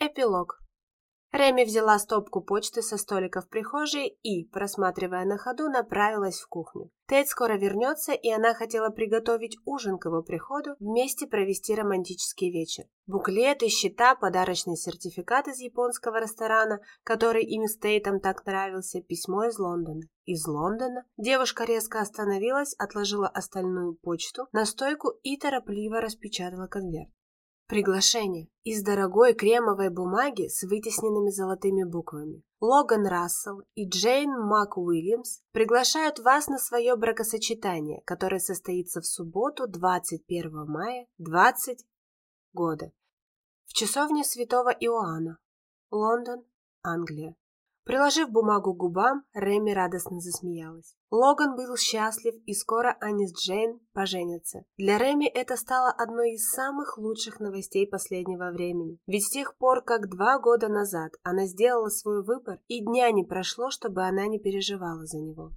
Эпилог. Реми взяла стопку почты со столика в прихожей и, просматривая на ходу, направилась в кухню. Тед скоро вернется, и она хотела приготовить ужин к его приходу, вместе провести романтический вечер. Буклеты, счета, подарочный сертификат из японского ресторана, который им с Тейтом так нравился, письмо из Лондона. Из Лондона девушка резко остановилась, отложила остальную почту на стойку и торопливо распечатала конверт. Приглашение из дорогой кремовой бумаги с вытесненными золотыми буквами. Логан Рассел и Джейн Мак Уильямс приглашают вас на свое бракосочетание, которое состоится в субботу 21 мая 20 года в часовне святого Иоанна, Лондон, Англия. Приложив бумагу к губам, Реми радостно засмеялась. Логан был счастлив, и скоро они с Джейн поженятся. Для Реми это стало одной из самых лучших новостей последнего времени. Ведь с тех пор, как два года назад она сделала свой выбор, и дня не прошло, чтобы она не переживала за него.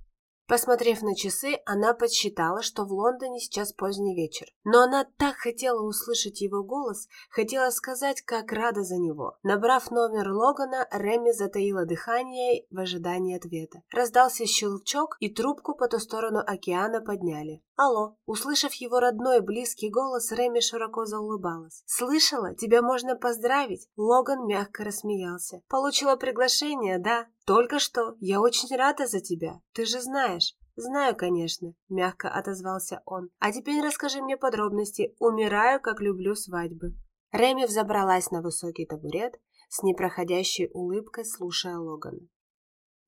Посмотрев на часы, она подсчитала, что в Лондоне сейчас поздний вечер. Но она так хотела услышать его голос, хотела сказать, как рада за него. Набрав номер Логана, Реми затаила дыхание в ожидании ответа. Раздался щелчок, и трубку по ту сторону океана подняли. «Алло!» Услышав его родной близкий голос, Реми широко заулыбалась. «Слышала? Тебя можно поздравить!» Логан мягко рассмеялся. «Получила приглашение, да? Только что. Я очень рада за тебя. Ты же знаешь». «Знаю, конечно», — мягко отозвался он. «А теперь расскажи мне подробности. Умираю, как люблю свадьбы». Реми взобралась на высокий табурет, с непроходящей улыбкой слушая Логана.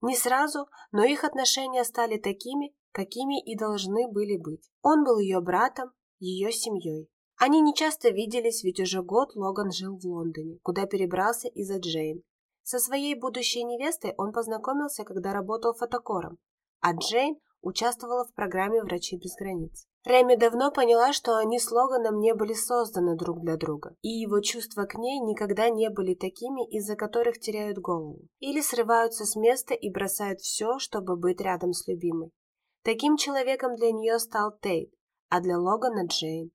Не сразу, но их отношения стали такими, какими и должны были быть. Он был ее братом, ее семьей. Они не часто виделись, ведь уже год Логан жил в Лондоне, куда перебрался из-за Джейн. Со своей будущей невестой он познакомился, когда работал фотокором, а Джейн участвовала в программе «Врачи без границ». Реми давно поняла, что они с Логаном не были созданы друг для друга, и его чувства к ней никогда не были такими, из-за которых теряют голову. Или срываются с места и бросают все, чтобы быть рядом с любимой. Таким человеком для нее стал Тейт, а для Логана Джейн.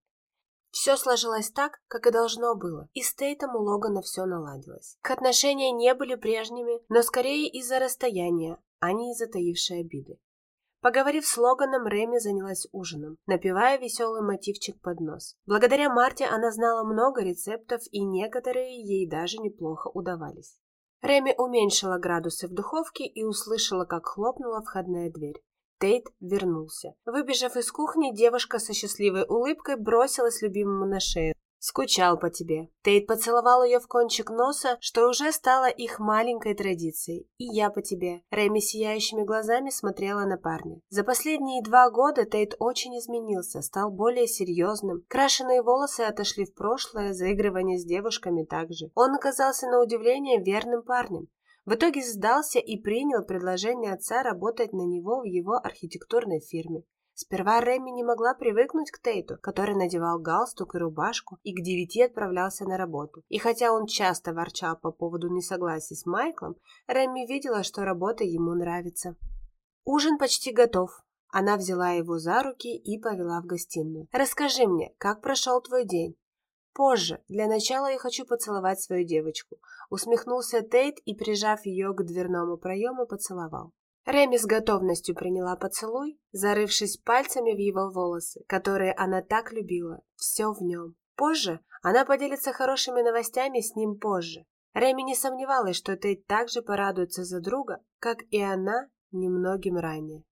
Все сложилось так, как и должно было, и с Тейтом у Логана все наладилось. К отношения не были прежними, но скорее из-за расстояния, а не из-за таившей обиды. Поговорив с Логаном, Реми занялась ужином, напевая веселый мотивчик под нос. Благодаря Марте она знала много рецептов, и некоторые ей даже неплохо удавались. Реми уменьшила градусы в духовке и услышала, как хлопнула входная дверь. Тейт вернулся. Выбежав из кухни, девушка со счастливой улыбкой бросилась любимому на шею. «Скучал по тебе». Тейт поцеловал ее в кончик носа, что уже стало их маленькой традицией. «И я по тебе». Рэми сияющими глазами смотрела на парня. За последние два года Тейт очень изменился, стал более серьезным. Крашеные волосы отошли в прошлое, заигрывание с девушками также. Он оказался на удивление верным парнем. В итоге сдался и принял предложение отца работать на него в его архитектурной фирме. Сперва Реми не могла привыкнуть к Тейту, который надевал галстук и рубашку и к девяти отправлялся на работу. И хотя он часто ворчал по поводу несогласия с Майклом, Реми видела, что работа ему нравится. Ужин почти готов. Она взяла его за руки и повела в гостиную. «Расскажи мне, как прошел твой день?» Позже. Для начала я хочу поцеловать свою девочку. Усмехнулся Тейт и, прижав ее к дверному проему, поцеловал. Реми с готовностью приняла поцелуй, зарывшись пальцами в его волосы, которые она так любила. Все в нем. Позже она поделится хорошими новостями с ним позже. Реми не сомневалась, что Тейт также порадуется за друга, как и она немногим ранее.